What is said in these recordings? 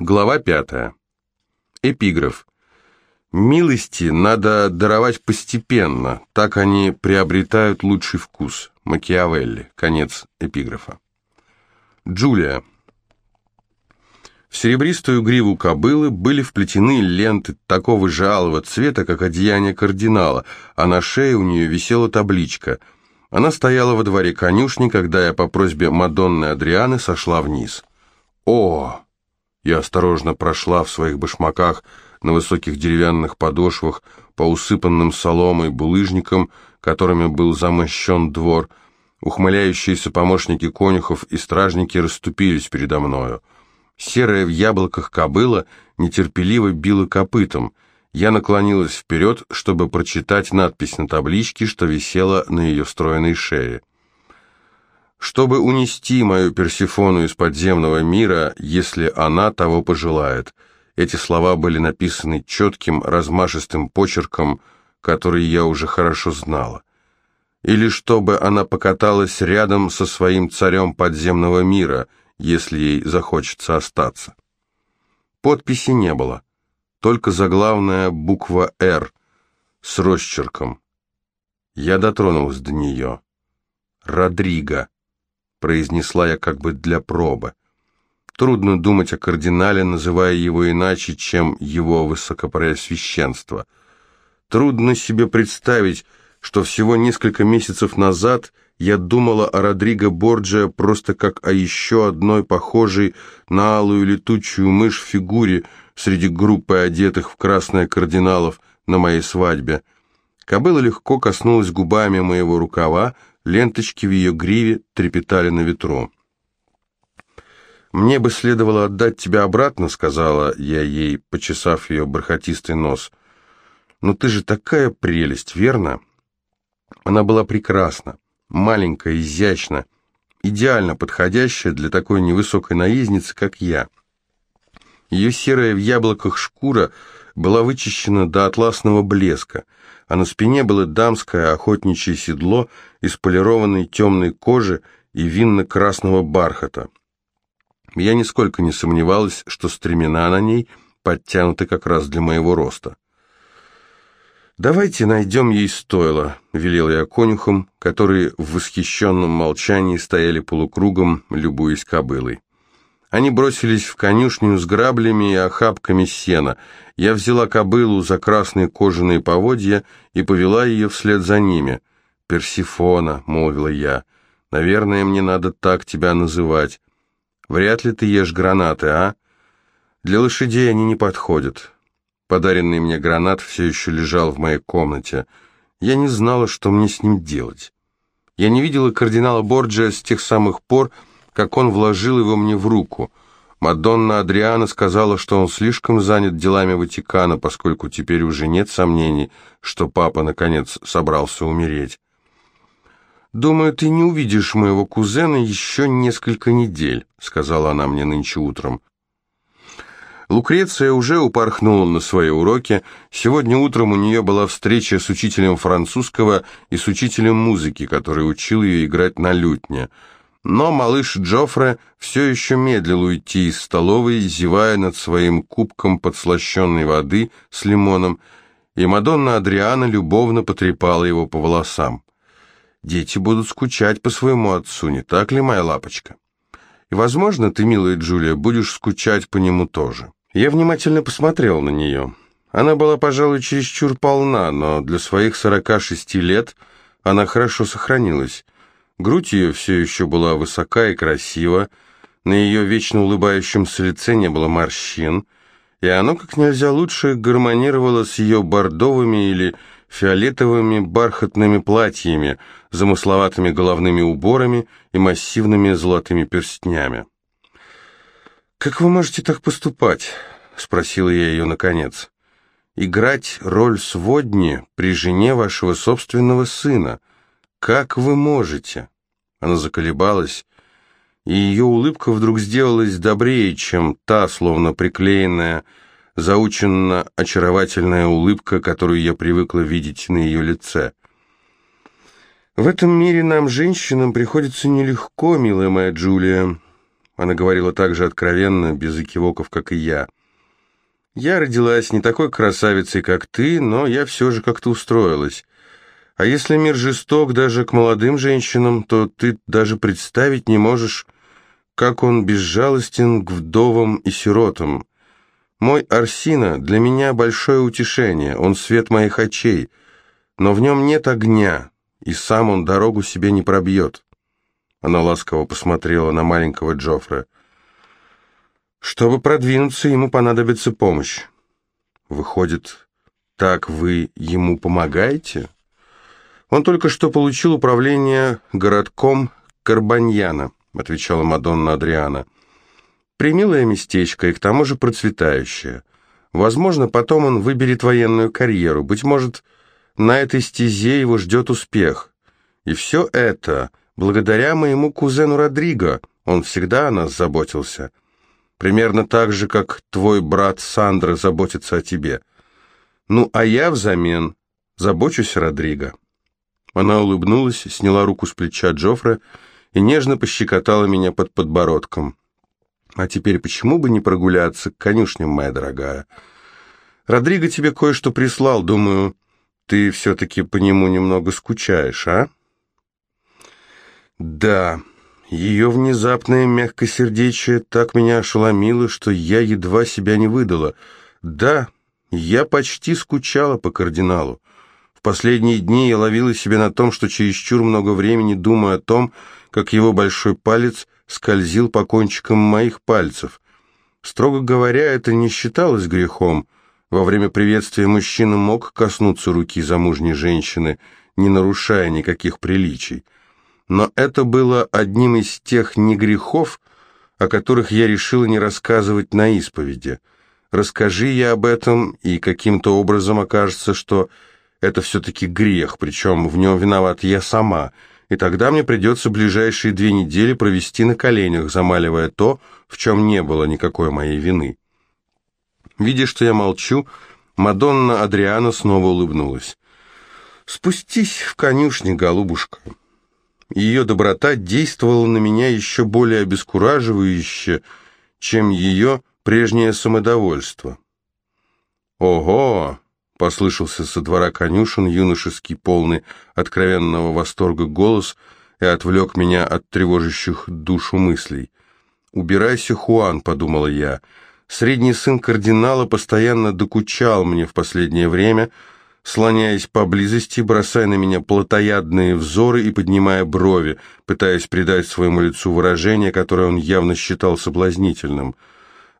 Глава пятая. Эпиграф. Милости надо даровать постепенно, так они приобретают лучший вкус. Макиавелли. Конец эпиграфа. Джулия. В серебристую гриву кобылы были вплетены ленты такого же алого цвета, как одеяние кардинала, а на шее у нее висела табличка. Она стояла во дворе конюшни, когда я по просьбе Мадонны Адрианы сошла вниз. «О!» Я осторожно прошла в своих башмаках на высоких деревянных подошвах по усыпанным соломой булыжникам, которыми был замощен двор. Ухмыляющиеся помощники конюхов и стражники расступились передо мною. Серая в яблоках кобыла нетерпеливо била копытом. Я наклонилась вперед, чтобы прочитать надпись на табличке, что висела на ее стройной шее. «Чтобы унести мою Персифону из подземного мира, если она того пожелает». Эти слова были написаны четким, размашистым почерком, который я уже хорошо знала. Или чтобы она покаталась рядом со своим царем подземного мира – если ей захочется остаться. Подписи не было, только заглавная буква «Р» с росчерком. Я дотронулась до нее. «Родриго», — произнесла я как бы для пробы. Трудно думать о кардинале, называя его иначе, чем его высокопреосвященство. Трудно себе представить, что всего несколько месяцев назад — я думала о Родриго Борджиа просто как о еще одной похожей на алую летучую мышь фигуре среди группы одетых в красное кардиналов на моей свадьбе. Кобыла легко коснулась губами моего рукава, ленточки в ее гриве трепетали на ветру. «Мне бы следовало отдать тебя обратно», — сказала я ей, почесав ее бархатистый нос. «Но ты же такая прелесть, верно?» Она была прекрасна маленькая, изящная, идеально подходящая для такой невысокой наездницы, как я. Ее серая в яблоках шкура была вычищена до атласного блеска, а на спине было дамское охотничье седло из полированной темной кожи и винно-красного бархата. Я нисколько не сомневалась, что стремена на ней подтянуты как раз для моего роста. «Давайте найдем ей стойло», — велел я конюхам, которые в восхищенном молчании стояли полукругом, любуясь кобылой. Они бросились в конюшню с граблями и охапками сена. Я взяла кобылу за красные кожаные поводья и повела ее вслед за ними. «Персифона», — молвила я, — «наверное, мне надо так тебя называть. Вряд ли ты ешь гранаты, а? Для лошадей они не подходят». Подаренный мне гранат все еще лежал в моей комнате. Я не знала, что мне с ним делать. Я не видела кардинала Борджиа с тех самых пор, как он вложил его мне в руку. Мадонна Адриана сказала, что он слишком занят делами Ватикана, поскольку теперь уже нет сомнений, что папа, наконец, собрался умереть. «Думаю, ты не увидишь моего кузена еще несколько недель», — сказала она мне нынче утром. Лукреция уже упорхнула на свои уроки. Сегодня утром у нее была встреча с учителем французского и с учителем музыки, который учил ее играть на лютне. Но малыш Джоффре все еще медлил уйти из столовой, зевая над своим кубком подслащенной воды с лимоном, и Мадонна Адриана любовно потрепала его по волосам. «Дети будут скучать по своему отцу, не так ли, моя лапочка? И, возможно, ты, милая Джулия, будешь скучать по нему тоже». Я внимательно посмотрел на нее. Она была, пожалуй, чересчур полна, но для своих 46 лет она хорошо сохранилась. Грудь ее все еще была высока и красива, на ее вечно улыбающемся лице не было морщин, и оно как нельзя лучше гармонировало с ее бордовыми или фиолетовыми бархатными платьями, замысловатыми головными уборами и массивными золотыми перстнями. «Как вы можете так поступать?» — спросила я ее наконец. «Играть роль сводни при жене вашего собственного сына. Как вы можете?» Она заколебалась, и ее улыбка вдруг сделалась добрее, чем та, словно приклеенная, заученно очаровательная улыбка, которую я привыкла видеть на ее лице. «В этом мире нам, женщинам, приходится нелегко, милая моя Джулия. Она говорила так же откровенно, без экивоков, как и я. «Я родилась не такой красавицей, как ты, но я все же как-то устроилась. А если мир жесток даже к молодым женщинам, то ты даже представить не можешь, как он безжалостен к вдовам и сиротам. Мой Арсина для меня большое утешение, он свет моих очей, но в нем нет огня, и сам он дорогу себе не пробьет». Она ласково посмотрела на маленького Джоффре. «Чтобы продвинуться, ему понадобится помощь. Выходит, так вы ему помогаете?» «Он только что получил управление городком Карбаньяна», отвечала Мадонна Адриана. «Примилое местечко и к тому же процветающее. Возможно, потом он выберет военную карьеру. Быть может, на этой стезе его ждет успех. И все это благодаря моему кузену Родриго. Он всегда о нас заботился. Примерно так же, как твой брат Сандро заботится о тебе. Ну, а я взамен забочусь о Родриго». Она улыбнулась, сняла руку с плеча Джоффре и нежно пощекотала меня под подбородком. «А теперь почему бы не прогуляться к конюшням, моя дорогая? Родриго тебе кое-что прислал, думаю, ты все-таки по нему немного скучаешь, а?» «Да, ее внезапное мягкосердечие так меня ошеломило, что я едва себя не выдала. Да, я почти скучала по кардиналу. В последние дни я ловила себя на том, что чересчур много времени думаю о том, как его большой палец скользил по кончикам моих пальцев. Строго говоря, это не считалось грехом. Во время приветствия мужчина мог коснуться руки замужней женщины, не нарушая никаких приличий. Но это было одним из тех негрехов, о которых я решила не рассказывать на исповеди. Расскажи я об этом, и каким-то образом окажется, что это все-таки грех, причем в нем виноват я сама, и тогда мне придется ближайшие две недели провести на коленях, замаливая то, в чем не было никакой моей вины. Видя, что я молчу, Мадонна Адриана снова улыбнулась. «Спустись в конюшни, голубушка». Ее доброта действовала на меня еще более обескураживающе, чем ее прежнее самодовольство. «Ого!» — послышался со двора конюшен юношеский, полный откровенного восторга голос и отвлек меня от тревожащих душу мыслей. «Убирайся, Хуан», — подумала я, — Средний сын кардинала постоянно докучал мне в последнее время, слоняясь поблизости, бросая на меня плотоядные взоры и поднимая брови, пытаясь придать своему лицу выражение, которое он явно считал соблазнительным.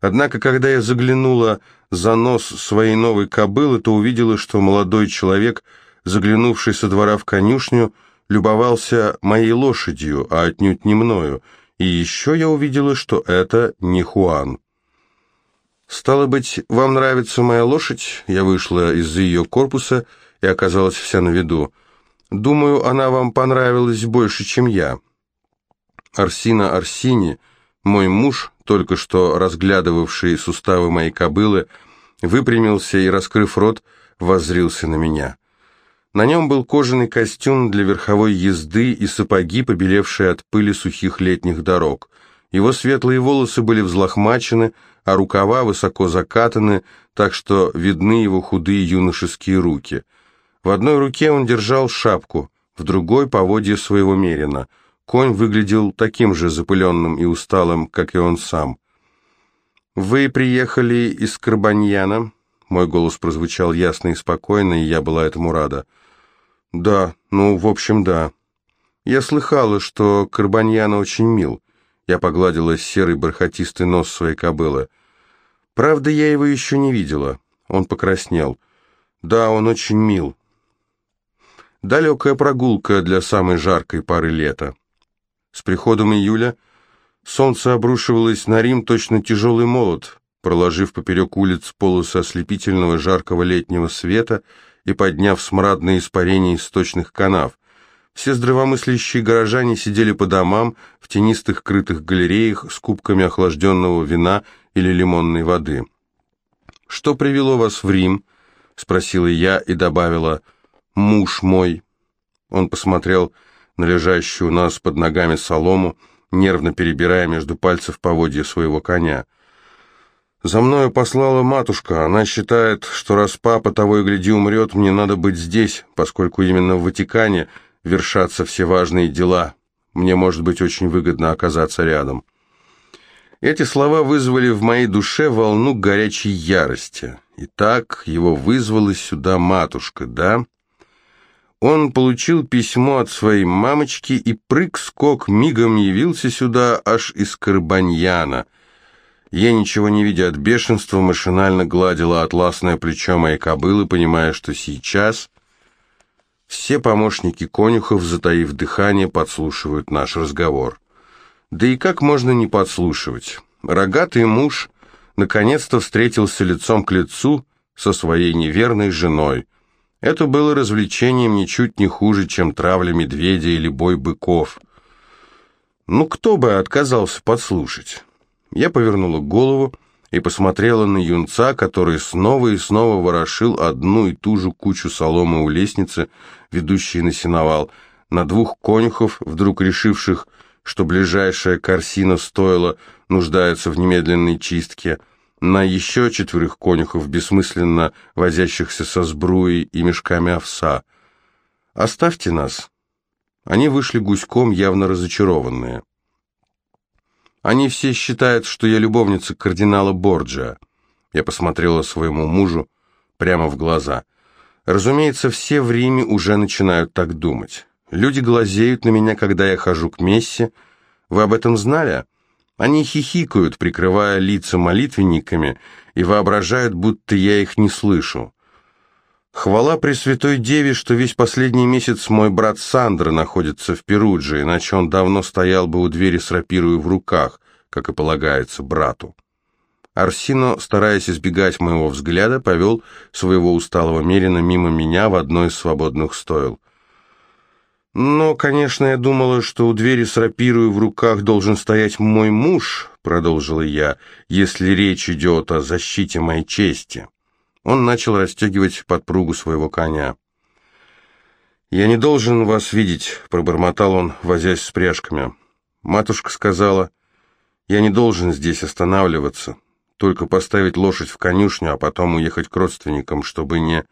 Однако, когда я заглянула за нос своей новой кобылы, то увидела, что молодой человек, заглянувший со двора в конюшню, любовался моей лошадью, а отнюдь не мною, и еще я увидела, что это не Хуан. «Стало быть, вам нравится моя лошадь?» Я вышла из-за ее корпуса и оказалась вся на виду. «Думаю, она вам понравилась больше, чем я». Арсина Арсини, мой муж, только что разглядывавший суставы моей кобылы, выпрямился и, раскрыв рот, воззрился на меня. На нем был кожаный костюм для верховой езды и сапоги, побелевшие от пыли сухих летних дорог. Его светлые волосы были взлохмачены, а рукава высоко закатаны, так что видны его худые юношеские руки. В одной руке он держал шапку, в другой — поводье своего мерина. Конь выглядел таким же запыленным и усталым, как и он сам. «Вы приехали из Карбаньяна?» Мой голос прозвучал ясно и спокойно, и я была этому рада. «Да, ну, в общем, да. Я слыхала, что Карбаньяна очень мил». Я погладила серый бархатистый нос своей кобылы. Правда, я его еще не видела. Он покраснел. Да, он очень мил. Далекая прогулка для самой жаркой пары лета. С приходом июля солнце обрушивалось на Рим точно тяжелый молот, проложив поперек улиц полосы ослепительного жаркого летнего света и подняв смрадные испарения источных канав. Все здравомыслящие горожане сидели по домам, в тенистых крытых галереях с кубками охлажденного вина или лимонной воды. «Что привело вас в Рим?» — спросила я и добавила «муж мой». Он посмотрел на лежащую у нас под ногами солому нервно перебирая между пальцев поводья своего коня. «За мною послала матушка. Она считает, что раз папа того и гляди умрет, мне надо быть здесь, поскольку именно в Ватикане вершатся все важные дела. Мне может быть очень выгодно оказаться рядом». Эти слова вызвали в моей душе волну горячей ярости. Итак, его вызвала сюда матушка, да? Он получил письмо от своей мамочки и прыг-скок мигом явился сюда аж из Карбаньяна. Я, ничего не видя от бешенства, машинально гладила атласное плечо моей кобылы, понимая, что сейчас все помощники конюхов, затаив дыхание, подслушивают наш разговор. Да и как можно не подслушивать? Рогатый муж наконец-то встретился лицом к лицу со своей неверной женой. Это было развлечением ничуть не хуже, чем травля медведя или бой быков. Ну, кто бы отказался подслушать? Я повернула голову и посмотрела на юнца, который снова и снова ворошил одну и ту же кучу соломы у лестницы, ведущей на сеновал, на двух конюхов, вдруг решивших, что ближайшая корсина стоила, нуждается в немедленной чистке, на еще четверых конюхов, бессмысленно возящихся со сбруей и мешками овса. «Оставьте нас». Они вышли гуськом, явно разочарованные. Они все считают, что я любовница кардинала Борджиа. Я посмотрела своему мужу прямо в глаза. Разумеется, все в Риме уже начинают так думать. Люди глазеют на меня, когда я хожу к мессе. Вы об этом знали? Они хихикают, прикрывая лица молитвенниками, и воображают, будто я их не слышу. Хвала Пресвятой Деве, что весь последний месяц мой брат Сандро находится в Перудже, иначе он давно стоял бы у двери с рапирой в руках, как и полагается брату. Арсино, стараясь избегать моего взгляда, повел своего усталого мерина мимо меня в одно из свободных стойл. «Но, конечно, я думала, что у двери с рапирой в руках должен стоять мой муж», — продолжила я, «если речь идет о защите моей чести». Он начал расстегивать подпругу своего коня. «Я не должен вас видеть», — пробормотал он, возясь с пряжками. Матушка сказала, «Я не должен здесь останавливаться, только поставить лошадь в конюшню, а потом уехать к родственникам, чтобы не...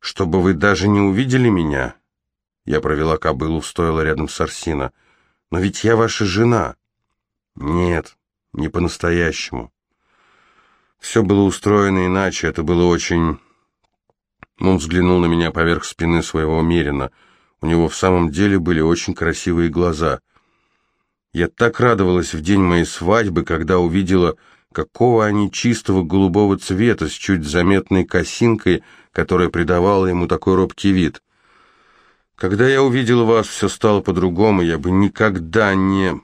чтобы вы даже не увидели меня». Я провела кобылу в стойло рядом с Арсино. «Но ведь я ваша жена». «Нет, не по-настоящему». Все было устроено иначе, это было очень... Он взглянул на меня поверх спины своего Мерина. У него в самом деле были очень красивые глаза. Я так радовалась в день моей свадьбы, когда увидела, какого они чистого голубого цвета, с чуть заметной косинкой, которая придавала ему такой робкий вид. Когда я увидел вас, все стало по-другому. Я бы никогда не...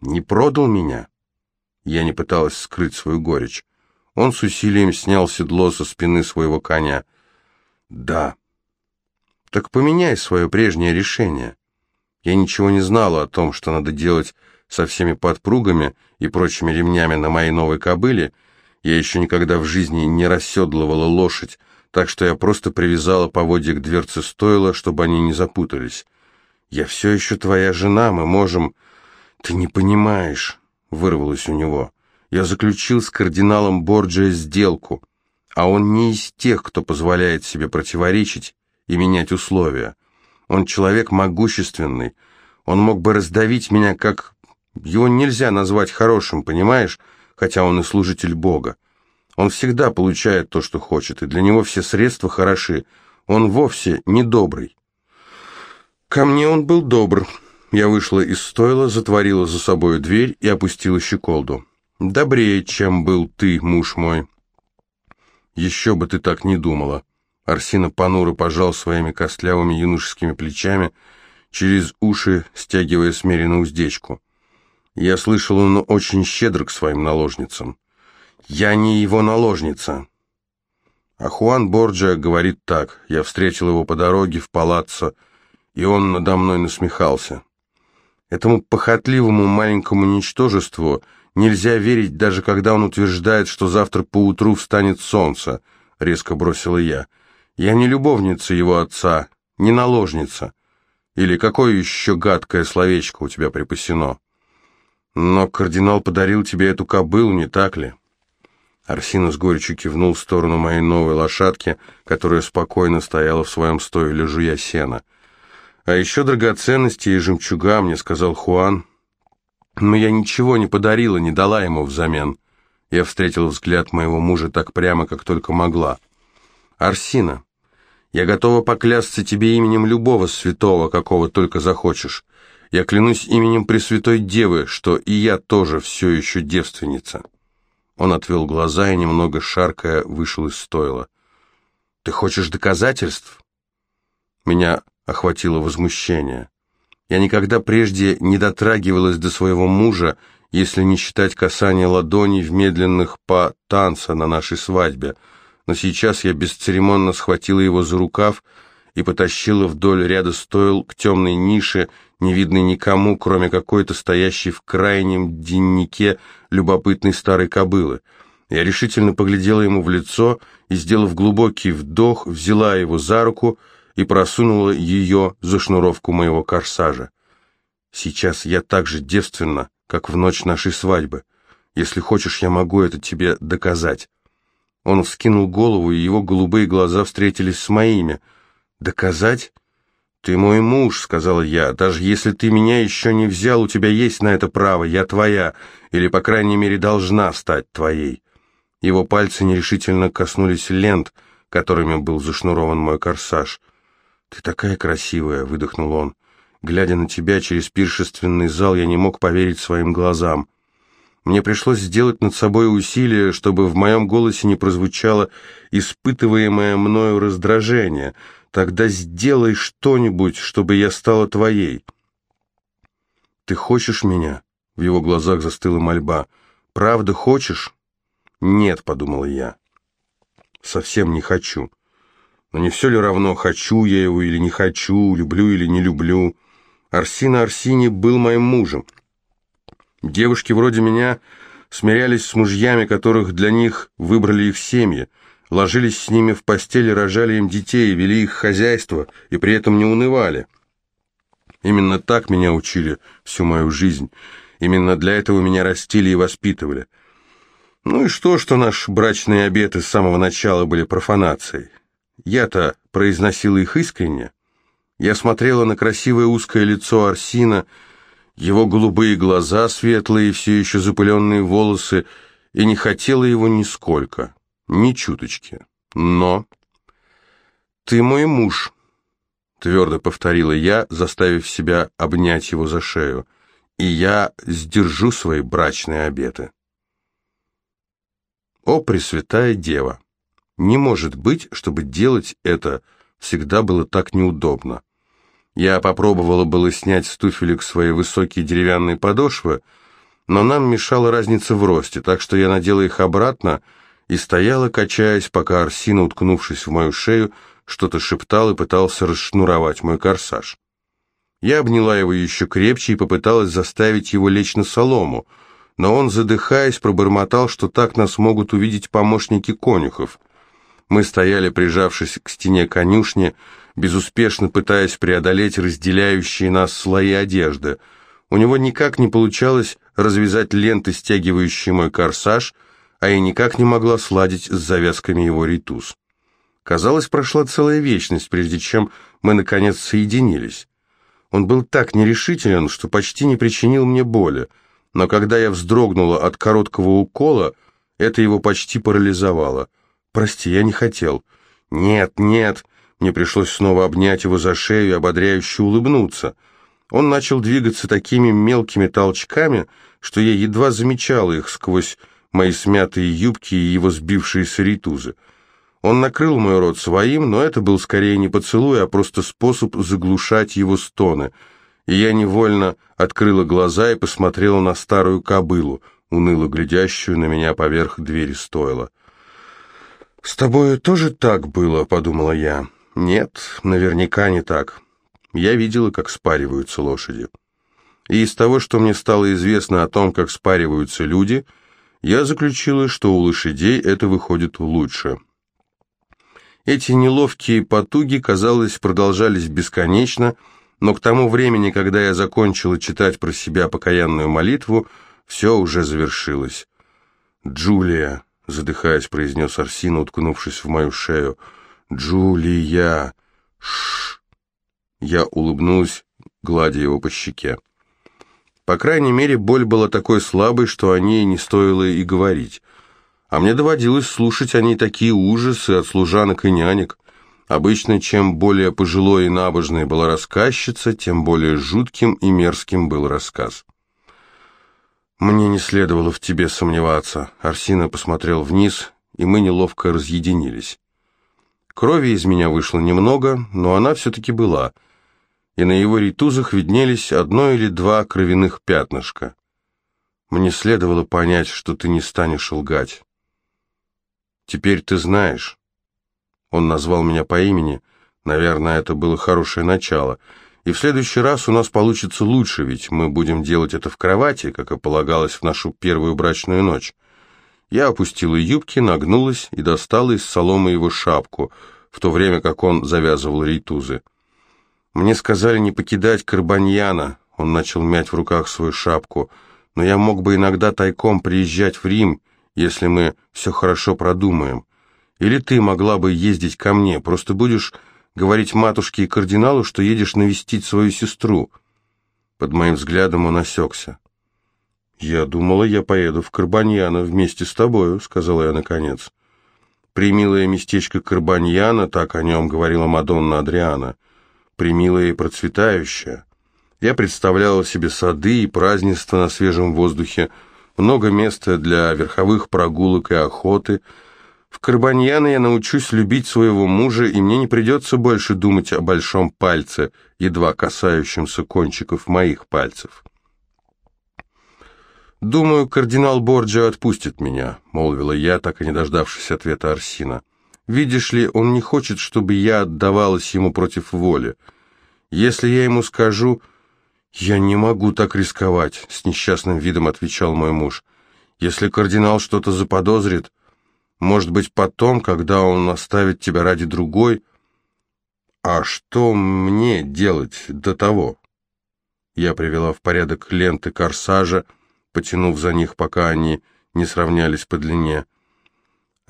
не продал меня. Я не пыталась скрыть свою горечь. Он с усилием снял седло со спины своего коня. Да. Так поменяй свое прежнее решение. Я ничего не знала о том, что надо делать со всеми подпругами и прочими ремнями на моей новой кобыле. Я еще никогда в жизни не расседлывала лошадь, так что я просто привязала поводья к дверце стойла, чтобы они не запутались. «Я все еще твоя жена, мы можем...» «Ты не понимаешь», — вырвалось у него. «Я заключил с кардиналом Борджиа сделку, а он не из тех, кто позволяет себе противоречить и менять условия. Он человек могущественный, он мог бы раздавить меня, как... Его нельзя назвать хорошим, понимаешь, хотя он и служитель Бога. Он всегда получает то, что хочет, и для него все средства хороши. Он вовсе не добрый. Ко мне он был добр. Я вышла из стойла, затворила за собой дверь и опустила щеколду. Добрее, чем был ты, муж мой. Еще бы ты так не думала. Арсина понуро пожал своими костлявыми юношескими плечами, через уши стягивая смиренно уздечку. Я слышал, он очень щедр к своим наложницам. Я не его наложница. А Хуан Борджиа говорит так. Я встретил его по дороге в палаццо, и он надо мной насмехался. Этому похотливому маленькому ничтожеству нельзя верить, даже когда он утверждает, что завтра поутру встанет солнце, резко бросила я. Я не любовница его отца, не наложница. Или какое еще гадкое словечко у тебя припасено? Но кардинал подарил тебе эту кобылу, не так ли? Арсина с горечью кивнул в сторону моей новой лошадки, которая спокойно стояла в своем стойле, жуя сена. А еще драгоценности и жемчуга, мне сказал Хуан. Но я ничего не подарила, не дала ему взамен. Я встретил взгляд моего мужа так прямо, как только могла. «Арсина, я готова поклясться тебе именем любого святого, какого только захочешь. Я клянусь именем Пресвятой Девы, что и я тоже все еще девственница». Он отвел глаза и, немного шаркая, вышел из стойла. «Ты хочешь доказательств?» Меня охватило возмущение. Я никогда прежде не дотрагивалась до своего мужа, если не считать касания ладоней в медленных па танца на нашей свадьбе — но сейчас я бесцеремонно схватила его за рукав и потащила вдоль ряда стойл к темной нише, не видной никому, кроме какой-то стоящей в крайнем деннике любопытной старой кобылы. Я решительно поглядела ему в лицо и, сделав глубокий вдох, взяла его за руку и просунула ее за шнуровку моего корсажа. Сейчас я так же девственна, как в ночь нашей свадьбы. Если хочешь, я могу это тебе доказать. Он вскинул голову, и его голубые глаза встретились с моими. «Доказать?» «Ты мой муж», — сказала я. «Даже если ты меня еще не взял, у тебя есть на это право. Я твоя, или, по крайней мере, должна стать твоей». Его пальцы нерешительно коснулись лент, которыми был зашнурован мой корсаж. «Ты такая красивая», — выдохнул он. Глядя на тебя через пиршественный зал, я не мог поверить своим глазам. Мне пришлось сделать над собой усилие, чтобы в моем голосе не прозвучало испытываемое мною раздражение. Тогда сделай что-нибудь, чтобы я стала твоей. Ты хочешь меня? В его глазах застыла мольба. Правда хочешь? Нет, подумала я. Совсем не хочу. Но не все ли равно, хочу я его или не хочу, люблю или не люблю? Арсина Арсини был моим мужем. Девушки вроде меня смирялись с мужьями, которых для них выбрали их семьи, ложились с ними в постели, рожали им детей, вели их хозяйство и при этом не унывали. Именно так меня учили всю мою жизнь. Именно для этого меня растили и воспитывали. Ну и что, что наши брачные обеты с самого начала были профанацией? Я-то произносила их искренне. Я смотрела на красивое узкое лицо Арсина, его голубые глаза, светлые, все еще запыленные волосы, и не хотела его нисколько, ни чуточки. Но... «Ты мой муж», — твердо повторила я, заставив себя обнять его за шею, «и я сдержу свои брачные обеты». О, Пресвятая Дева! Не может быть, чтобы делать это всегда было так неудобно. Я попробовала было снять с туфелек свои высокие деревянные подошвы, но нам мешала разница в росте, так что я надела их обратно и стояла, качаясь, пока Арсина, уткнувшись в мою шею, что-то шептал и пытался расшнуровать мой корсаж. Я обняла его еще крепче и попыталась заставить его лечь на солому, но он, задыхаясь, пробормотал, что так нас могут увидеть помощники конюхов. Мы стояли, прижавшись к стене конюшни, безуспешно пытаясь преодолеть разделяющие нас слои одежды. У него никак не получалось развязать ленты, стягивающие мой корсаж, а я никак не могла сладить с завязками его ритус. Казалось, прошла целая вечность, прежде чем мы, наконец, соединились. Он был так нерешителен, что почти не причинил мне боли, но когда я вздрогнула от короткого укола, это его почти парализовало. «Прости, я не хотел». «Нет, нет», мне пришлось снова обнять его за шею и ободряюще улыбнуться. Он начал двигаться такими мелкими толчками, что я едва замечал их сквозь мои смятые юбки и его сбившиеся ритузы. Он накрыл мой рот своим, но это был скорее не поцелуй, а просто способ заглушать его стоны. И я невольно открыла глаза и посмотрела на старую кобылу, уныло глядящую на меня поверх двери стойла. «С тобой тоже так было?» — подумала я. Нет, наверняка не так. Я видела, как спариваются лошади. И из того, что мне стало известно о том, как спариваются люди, я заключила, что у лошадей это выходит лучше. Эти неловкие потуги, казалось, продолжались бесконечно, но к тому времени, когда я закончила читать про себя покаянную молитву, все уже завершилось. «Джулия», — задыхаясь, произнес Арсина, уткнувшись в мою шею, «Джулия!» Ш. Я улыбнулась, гладя его по щеке. По крайней мере, боль была такой слабой, что о ней не стоило и говорить. А мне доводилось слушать о ней такие ужасы от служанок и нянек. Обычно, чем более пожилой и набожной была рассказчица, тем более жутким и мерзким был рассказ. «Мне не следовало в тебе сомневаться», — Арсина посмотрел вниз, и мы неловко разъединились. Крови из меня вышло немного, но она все-таки была, и на его ритузах виднелись одно или два кровяных пятнышка. Мне следовало понять, что ты не станешь лгать. Теперь ты знаешь. Он назвал меня по имени. Наверное, это было хорошее начало. И в следующий раз у нас получится лучше, ведь мы будем делать это в кровати, как и полагалось в нашу первую брачную ночь. Я опустила юбки, нагнулась и достала из соломы его шапку, в то время как он завязывал рейтузы. Мне сказали не покидать Карбаньяна, он начал мять в руках свою шапку, но я мог бы иногда тайком приезжать в Рим, если мы все хорошо продумаем. Или ты могла бы ездить ко мне, просто будешь говорить матушке и кардиналу, что едешь навестить свою сестру. Под моим взглядом он осекся. «Я думала, я поеду в Карбаньяно вместе с тобою», — сказала я наконец. «Примилое местечко Карбаньяно», — так о нем говорила Мадонна Адриана, — «примилое и процветающее». Я представляла себе сады и празднества на свежем воздухе, много места для верховых прогулок и охоты. В Карбаньяно я научусь любить своего мужа, и мне не придется больше думать о большом пальце, едва касающемся кончиков моих пальцев. «Думаю, кардинал Борджио отпустит меня», — молвила я, так и не дождавшись ответа Арсина. «Видишь ли, он не хочет, чтобы я отдавалась ему против воли. Если я ему скажу...» «Я не могу так рисковать», — с несчастным видом отвечал мой муж. «Если кардинал что-то заподозрит, может быть, потом, когда он оставит тебя ради другой...» «А что мне делать до того?» Я привела в порядок ленты корсажа, — потянув за них, пока они не сравнялись по длине.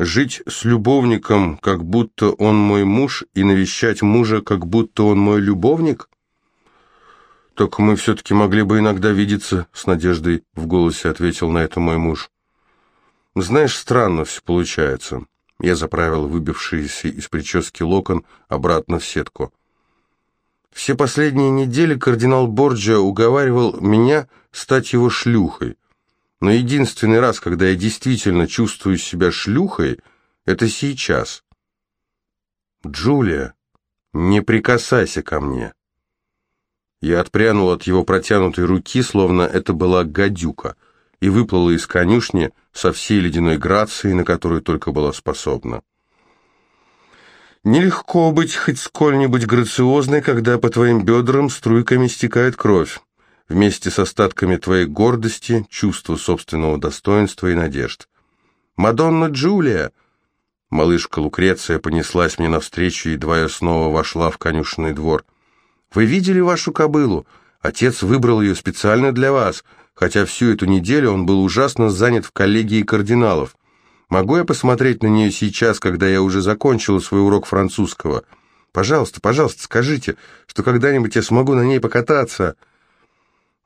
Жить с любовником, как будто он мой муж, и навещать мужа, как будто он мой любовник? Только мы все-таки могли бы иногда видеться, с надеждой в голосе ответил на это мой муж. Знаешь, странно все получается. Я заправил выбившийся из прически локон обратно в сетку. Все последние недели кардинал Борджиа уговаривал меня стать его шлюхой. Но единственный раз, когда я действительно чувствую себя шлюхой, это сейчас. «Джулия, не прикасайся ко мне». Я отпрянул от его протянутой руки, словно это была гадюка, и выплыла из конюшни со всей ледяной грацией, на которую только была способна. Нелегко быть хоть сколь-нибудь грациозной, когда по твоим бедрам струйками стекает кровь, вместе с остатками твоей гордости, чувства собственного достоинства и надежд. «Мадонна Джулия!» Малышка Лукреция понеслась мне навстречу, едва я снова вошла в конюшенный двор. «Вы видели вашу кобылу? Отец выбрал ее специально для вас, хотя всю эту неделю он был ужасно занят в коллегии кардиналов. Могу я посмотреть на нее сейчас, когда я уже закончила свой урок французского? Пожалуйста, пожалуйста, скажите, что когда-нибудь я смогу на ней покататься.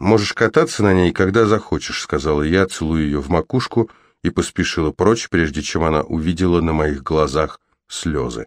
Можешь кататься на ней, когда захочешь, сказала я, целуя ее в макушку и поспешила прочь, прежде чем она увидела на моих глазах слезы.